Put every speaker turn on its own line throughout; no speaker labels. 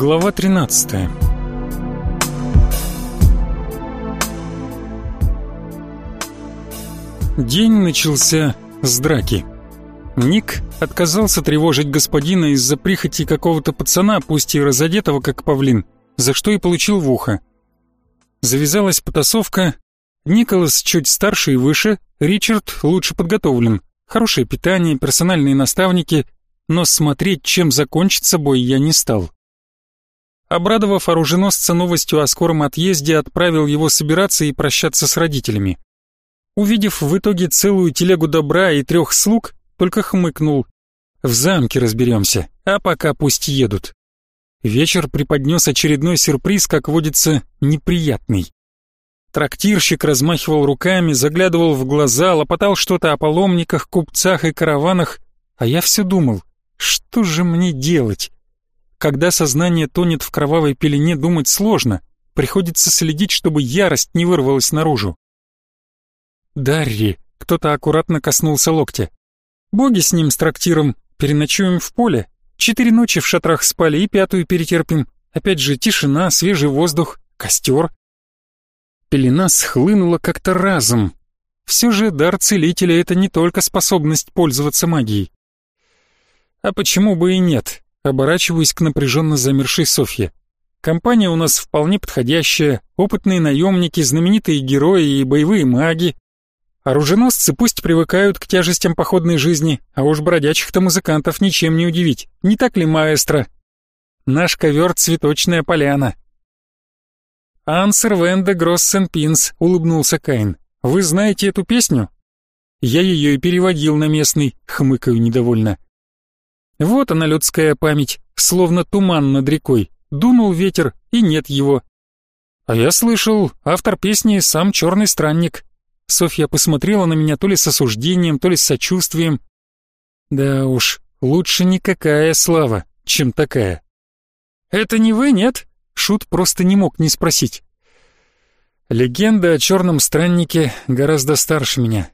Глава 13 День начался с драки. Ник отказался тревожить господина из-за прихоти какого-то пацана, пусть и разодетого, как павлин, за что и получил в ухо. Завязалась потасовка. Николас чуть старше и выше, Ричард лучше подготовлен. Хорошее питание, персональные наставники, но смотреть, чем закончится бой, я не стал. Обрадовав оруженосца новостью о скором отъезде, отправил его собираться и прощаться с родителями. Увидев в итоге целую телегу добра и трех слуг, только хмыкнул. В замке разберемся, а пока пусть едут. Вечер преподнес очередной сюрприз, как водится, неприятный. Трактирщик размахивал руками, заглядывал в глаза, лопотал что-то о паломниках, купцах и караванах, а я все думал, что же мне делать? Когда сознание тонет в кровавой пелене, думать сложно, приходится следить, чтобы ярость не вырвалась наружу. Дарри, кто-то аккуратно коснулся локтя. Боги с ним, с трактиром, переночуем в поле. Четыре ночи в шатрах спали и пятую перетерпим. Опять же, тишина, свежий воздух, костер. Пелена схлынула как-то разом. Все же дар целителя — это не только способность пользоваться магией. А почему бы и нет? Оборачиваюсь к напряженно замершей Софье. Компания у нас вполне подходящая, опытные наемники, знаменитые герои и боевые маги, Оруженосцы пусть привыкают к тяжестям походной жизни, а уж бродячих-то музыкантов ничем не удивить. Не так ли, маэстро? Наш ковер — цветочная поляна. «Ансер Венде Гроссен Пинс», — улыбнулся Каин. «Вы знаете эту песню?» Я ее и переводил на местный, хмыкаю недовольно. Вот она, людская память, словно туман над рекой. Дунул ветер, и нет его. А я слышал, автор песни сам черный странник. Софья посмотрела на меня то ли с осуждением, то ли с сочувствием. Да уж, лучше никакая слава, чем такая. «Это не вы, нет?» Шут просто не мог не спросить. Легенда о черном страннике гораздо старше меня.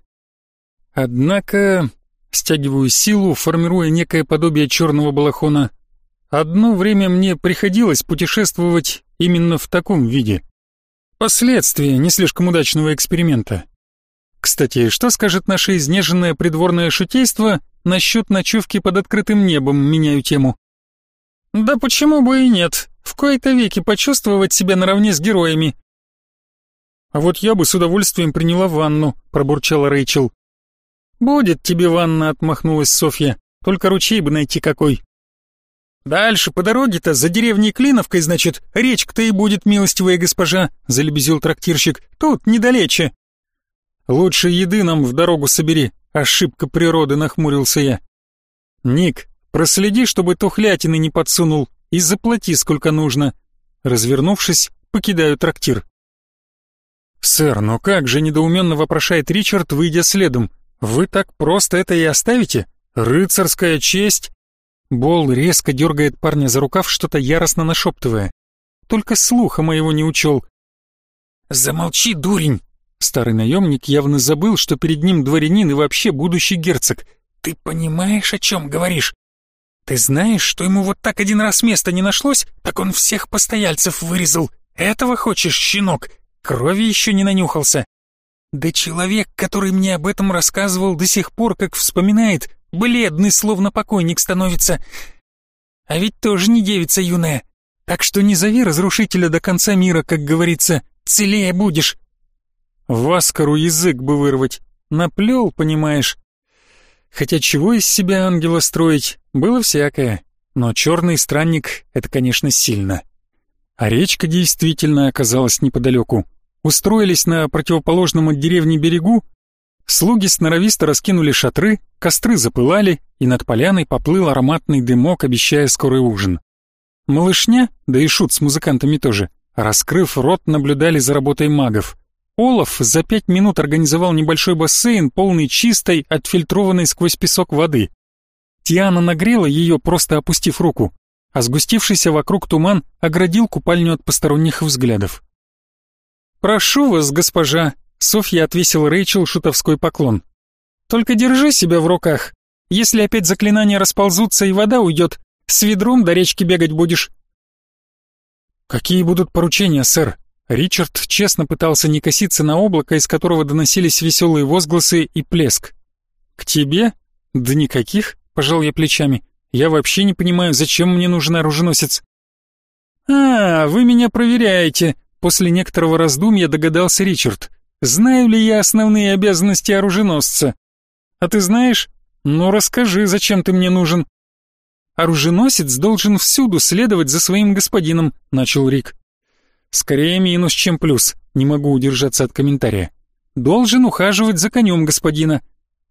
Однако, стягиваю силу, формируя некое подобие черного балахона, одно время мне приходилось путешествовать именно в таком виде. Последствия не слишком удачного эксперимента. Кстати, что скажет наше изнеженное придворное шутейство насчет ночевки под открытым небом, меняю тему. Да почему бы и нет, в кои-то веки почувствовать себя наравне с героями. А вот я бы с удовольствием приняла ванну, пробурчала Рэйчел. Будет тебе ванна, отмахнулась Софья, только ручей бы найти какой. «Дальше по дороге-то, за деревней Клиновкой, значит, речка-то и будет, милостивая госпожа», — залебезил трактирщик. «Тут, недалече». Лучше еды нам в дорогу собери, ошибка природы, нахмурился я. Ник, проследи, чтобы тухлятины не подсунул, и заплати сколько нужно. Развернувшись, покидаю трактир. «Сэр, но как же?» — недоуменно вопрошает Ричард, выйдя следом. «Вы так просто это и оставите? Рыцарская честь!» Бол резко дергает парня за рукав, что-то яростно нашептывая. Только слуха моего не учел. «Замолчи, дурень!» Старый наемник явно забыл, что перед ним дворянин и вообще будущий герцог. «Ты понимаешь, о чем говоришь? Ты знаешь, что ему вот так один раз места не нашлось, так он всех постояльцев вырезал. Этого хочешь, щенок? Крови еще не нанюхался. Да человек, который мне об этом рассказывал, до сих пор, как вспоминает, бледный, словно покойник становится. А ведь тоже не девица юная. Так что не зови разрушителя до конца мира, как говорится, целее будешь. Васкару язык бы вырвать. Наплел, понимаешь. Хотя чего из себя ангела строить, было всякое. Но черный странник — это, конечно, сильно. А речка действительно оказалась неподалеку. Устроились на противоположном от деревни берегу, слуги сноровисто раскинули шатры, костры запылали, и над поляной поплыл ароматный дымок, обещая скорый ужин. Малышня, да и шут с музыкантами тоже, раскрыв рот, наблюдали за работой магов — Олаф за пять минут организовал небольшой бассейн, полный чистой, отфильтрованной сквозь песок воды. Тиана нагрела ее, просто опустив руку, а сгустившийся вокруг туман оградил купальню от посторонних взглядов. «Прошу вас, госпожа», — Софья отвесила Рэйчел шутовской поклон. «Только держи себя в руках. Если опять заклинания расползутся и вода уйдет, с ведром до речки бегать будешь». «Какие будут поручения, сэр?» Ричард честно пытался не коситься на облако, из которого доносились веселые возгласы и плеск. «К тебе? Да никаких», — пожал я плечами. «Я вообще не понимаю, зачем мне нужен оруженосец». «А, вы меня проверяете», — после некоторого раздумья догадался Ричард. «Знаю ли я основные обязанности оруженосца?» «А ты знаешь? Ну расскажи, зачем ты мне нужен?» «Оруженосец должен всюду следовать за своим господином», — начал Рик. Скорее минус, чем плюс, не могу удержаться от комментария. Должен ухаживать за конем господина.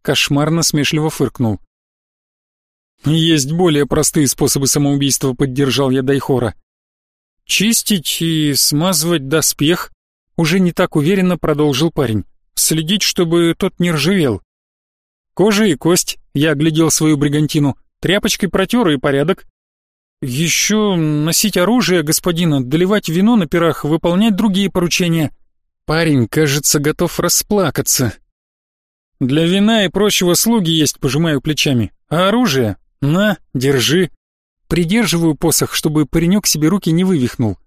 Кошмар насмешливо фыркнул. Есть более простые способы самоубийства, поддержал я Дайхора. Чистить и смазывать доспех, уже не так уверенно продолжил парень. Следить, чтобы тот не ржавел. Кожа и кость, я оглядел свою бригантину, тряпочкой протер и порядок. Еще носить оружие господина, доливать вино на пирах, выполнять другие поручения. Парень, кажется, готов расплакаться. Для вина и прочего слуги есть, пожимаю плечами. А оружие? На, держи. Придерживаю посох, чтобы паренек себе руки не вывихнул.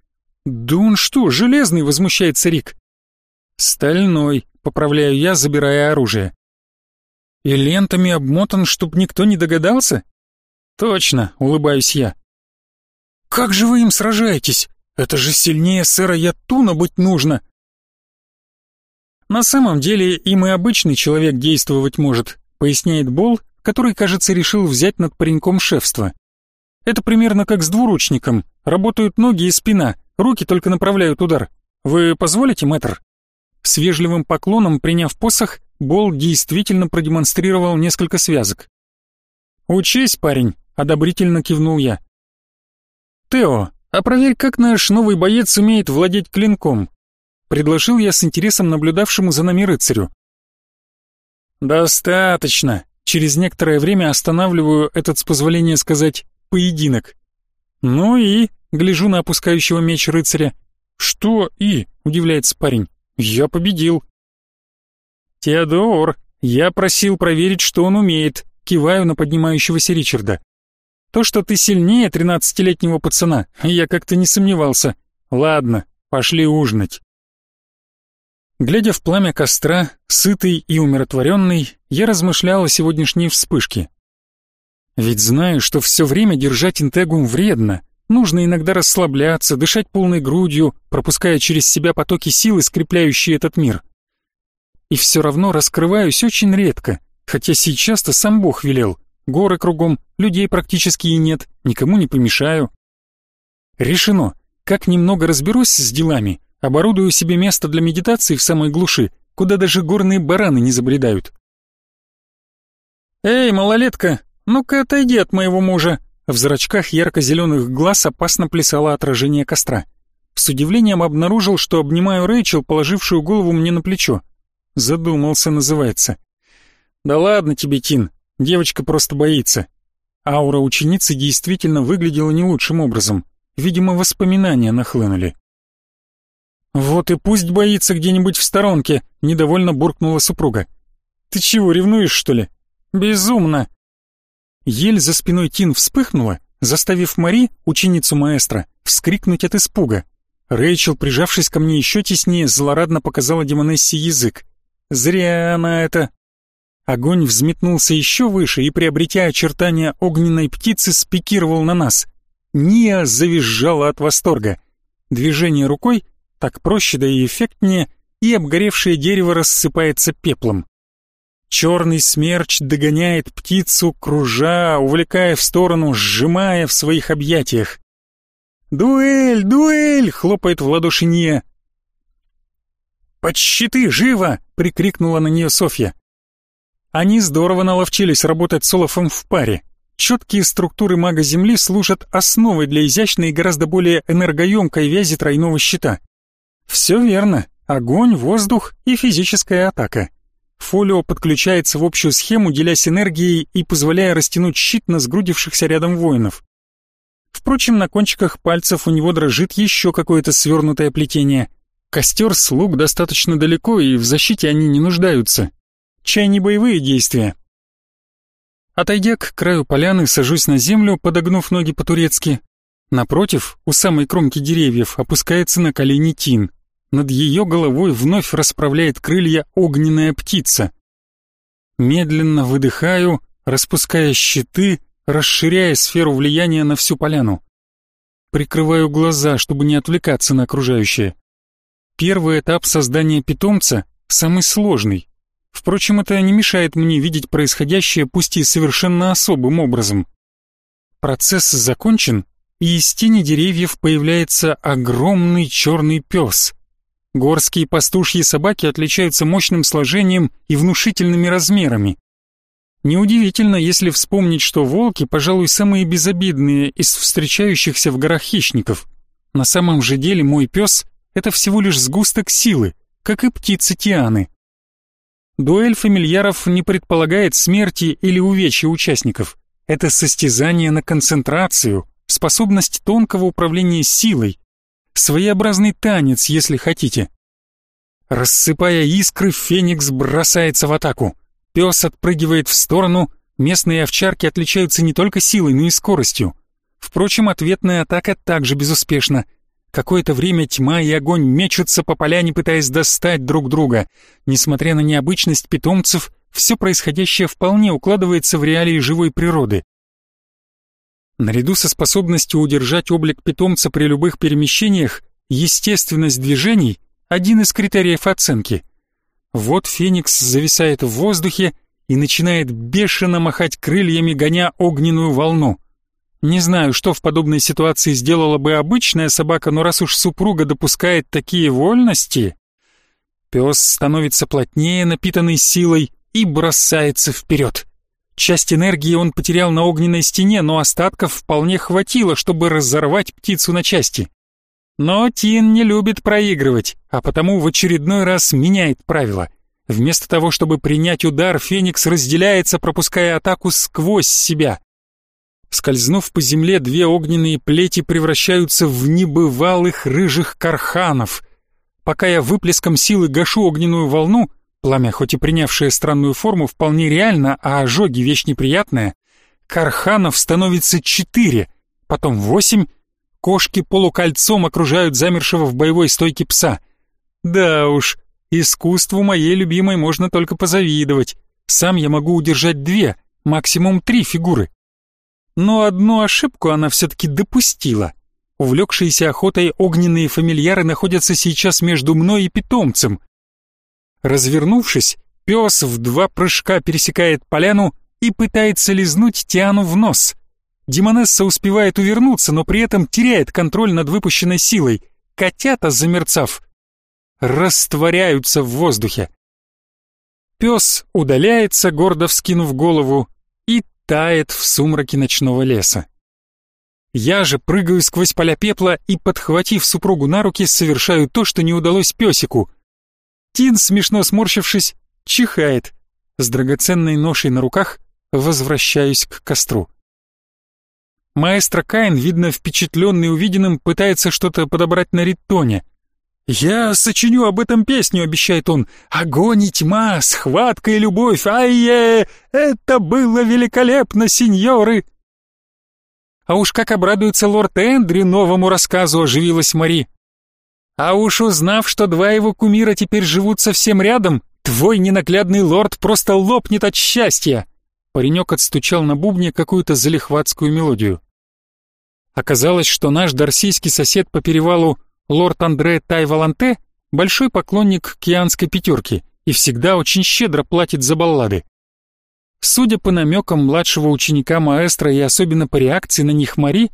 Да он что, железный, возмущается Рик. Стальной, поправляю я, забирая оружие. И лентами обмотан, чтоб никто не догадался? Точно, улыбаюсь я. Как же вы им сражаетесь? Это же сильнее сэра Ятуна быть нужно. На самом деле им и обычный человек действовать может, поясняет Бол, который, кажется, решил взять над пареньком шефство. Это примерно как с двуручником. Работают ноги и спина, руки только направляют удар. Вы позволите, мэтр? С вежливым поклоном, приняв посох, Бол действительно продемонстрировал несколько связок. «Учись, парень», — одобрительно кивнул я. «Тео, а проверь, как наш новый боец умеет владеть клинком», — предложил я с интересом наблюдавшему за нами рыцарю. «Достаточно», — через некоторое время останавливаю этот, с позволения сказать, поединок. «Ну и...» — гляжу на опускающего меч рыцаря. «Что «и?» — удивляется парень. «Я победил». «Теодор, я просил проверить, что он умеет», — киваю на поднимающегося Ричарда. То, что ты сильнее тринадцатилетнего пацана, я как-то не сомневался. Ладно, пошли ужинать. Глядя в пламя костра, сытый и умиротворенный, я размышлял о сегодняшней вспышке. Ведь знаю, что все время держать интегум вредно. Нужно иногда расслабляться, дышать полной грудью, пропуская через себя потоки силы, скрепляющие этот мир. И все равно раскрываюсь очень редко, хотя сейчас-то сам Бог велел. Горы кругом, людей практически и нет, никому не помешаю. Решено. Как немного разберусь с делами, оборудую себе место для медитации в самой глуши, куда даже горные бараны не забредают. «Эй, малолетка, ну-ка отойди от моего мужа!» В зрачках ярко-зеленых глаз опасно плясало отражение костра. С удивлением обнаружил, что обнимаю Рэйчел, положившую голову мне на плечо. Задумался, называется. «Да ладно тебе, Тин, Девочка просто боится. Аура ученицы действительно выглядела не лучшим образом. Видимо, воспоминания нахлынули. «Вот и пусть боится где-нибудь в сторонке», — недовольно буркнула супруга. «Ты чего, ревнуешь, что ли?» «Безумно!» Ель за спиной Тин вспыхнула, заставив Мари, ученицу маэстро, вскрикнуть от испуга. Рэйчел, прижавшись ко мне еще теснее, злорадно показала Демонессе язык. «Зря она это...» Огонь взметнулся еще выше и, приобретя очертания огненной птицы, спикировал на нас. Ния завизжала от восторга. Движение рукой, так проще да и эффектнее, и обгоревшее дерево рассыпается пеплом. Черный смерч догоняет птицу, кружа, увлекая в сторону, сжимая в своих объятиях. «Дуэль! Дуэль!» — хлопает в ладоши Ния. «Под щиты! Живо!» — прикрикнула на нее Софья. Они здорово наловчились работать с Олафом в паре. Четкие структуры мага Земли служат основой для изящной и гораздо более энергоемкой вязи тройного щита. Все верно. Огонь, воздух и физическая атака. Фолио подключается в общую схему, делясь энергией и позволяя растянуть щит на сгрудившихся рядом воинов. Впрочем, на кончиках пальцев у него дрожит еще какое-то свернутое плетение. Костер слуг достаточно далеко, и в защите они не нуждаются. Чай не боевые действия. Отойдя к краю поляны, сажусь на землю, подогнув ноги по-турецки. Напротив, у самой кромки деревьев опускается на колени Тин. Над ее головой вновь расправляет крылья огненная птица. Медленно выдыхаю, распуская щиты, расширяя сферу влияния на всю поляну. Прикрываю глаза, чтобы не отвлекаться на окружающее. Первый этап создания питомца самый сложный. Впрочем, это не мешает мне видеть происходящее, пусть и совершенно особым образом. Процесс закончен, и из тени деревьев появляется огромный черный пес. Горские пастушьи собаки отличаются мощным сложением и внушительными размерами. Неудивительно, если вспомнить, что волки, пожалуй, самые безобидные из встречающихся в горах хищников. На самом же деле мой пес — это всего лишь сгусток силы, как и птицы Тианы. Дуэль фамильяров не предполагает смерти или увечья участников. Это состязание на концентрацию, способность тонкого управления силой, своеобразный танец, если хотите. Рассыпая искры, Феникс бросается в атаку. Пес отпрыгивает в сторону, местные овчарки отличаются не только силой, но и скоростью. Впрочем, ответная атака также безуспешна. Какое-то время тьма и огонь мечутся по поляне, пытаясь достать друг друга. Несмотря на необычность питомцев, все происходящее вполне укладывается в реалии живой природы. Наряду со способностью удержать облик питомца при любых перемещениях, естественность движений – один из критериев оценки. Вот Феникс зависает в воздухе и начинает бешено махать крыльями, гоня огненную волну. Не знаю, что в подобной ситуации сделала бы обычная собака, но раз уж супруга допускает такие вольности... Пес становится плотнее, напитанный силой, и бросается вперед. Часть энергии он потерял на огненной стене, но остатков вполне хватило, чтобы разорвать птицу на части. Но Тин не любит проигрывать, а потому в очередной раз меняет правила. Вместо того, чтобы принять удар, Феникс разделяется, пропуская атаку сквозь себя. Скользнув по земле, две огненные плети превращаются в небывалых рыжих карханов. Пока я выплеском силы гашу огненную волну, Пламя, хоть и принявшее странную форму, вполне реально, а ожоги вещь неприятная. Карханов становится четыре, потом восемь. Кошки полукольцом окружают замершего в боевой стойке пса. Да уж, искусству моей любимой можно только позавидовать. Сам я могу удержать две, максимум три фигуры. Но одну ошибку она все-таки допустила. Увлекшиеся охотой огненные фамильяры находятся сейчас между мной и питомцем. Развернувшись, пес в два прыжка пересекает поляну и пытается лизнуть Тиану в нос. Демонесса успевает увернуться, но при этом теряет контроль над выпущенной силой. Котята, замерцав, растворяются в воздухе. Пес удаляется, гордо вскинув голову, и тает в сумраке ночного леса. Я же прыгаю сквозь поля пепла и, подхватив супругу на руки, совершаю то, что не удалось песику. Тин, смешно сморщившись, чихает. С драгоценной ношей на руках возвращаюсь к костру. Маэстро Каин, видно впечатленный увиденным, пытается что-то подобрать на ритоне. «Я сочиню об этом песню», — обещает он. «Огонь и тьма, схватка и любовь, ай-е! Это было великолепно, сеньоры!» А уж как обрадуется лорд Эндри новому рассказу, оживилась Мари. А уж узнав, что два его кумира теперь живут совсем рядом, твой ненаглядный лорд просто лопнет от счастья. Паренек отстучал на бубне какую-то залихватскую мелодию. Оказалось, что наш дарсийский сосед по перевалу, лорд Андре Тайваланте, большой поклонник кианской пятерки и всегда очень щедро платит за баллады. Судя по намекам младшего ученика маэстро и особенно по реакции на них Мари,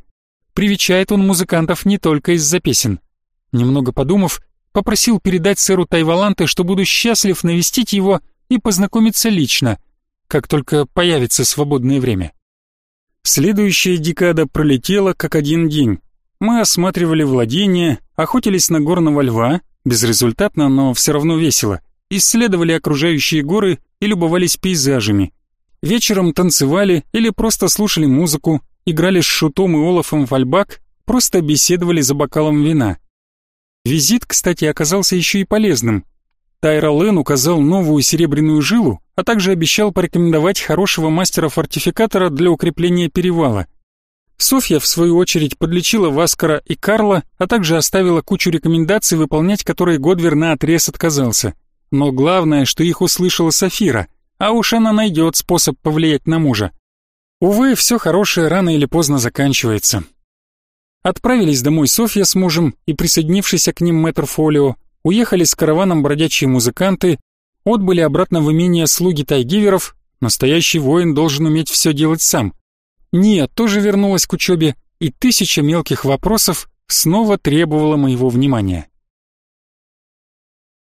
привечает он музыкантов не только из-за песен. Немного подумав, попросил передать сэру Тайваланте, что буду счастлив навестить его и познакомиться лично, как только появится свободное время. Следующая декада пролетела как один день. Мы осматривали владения, охотились на горного льва, безрезультатно, но все равно весело, исследовали окружающие горы и любовались пейзажами. Вечером танцевали или просто слушали музыку, играли с Шутом и Олафом в альбак, просто беседовали за бокалом вина. Визит, кстати, оказался еще и полезным. Тайра Лен указал новую серебряную жилу, а также обещал порекомендовать хорошего мастера-фортификатора для укрепления перевала. Софья, в свою очередь, подлечила Васкара и Карла, а также оставила кучу рекомендаций, выполнять которые Годвер наотрез отказался. Но главное, что их услышала Сафира, а уж она найдет способ повлиять на мужа. Увы, все хорошее рано или поздно заканчивается. Отправились домой Софья с мужем и присоединившийся к ним мэтр Фолио, уехали с караваном бродячие музыканты, отбыли обратно в имение слуги тайгиверов, настоящий воин должен уметь все делать сам. Ния тоже вернулась к учебе, и тысяча мелких вопросов снова требовала моего внимания.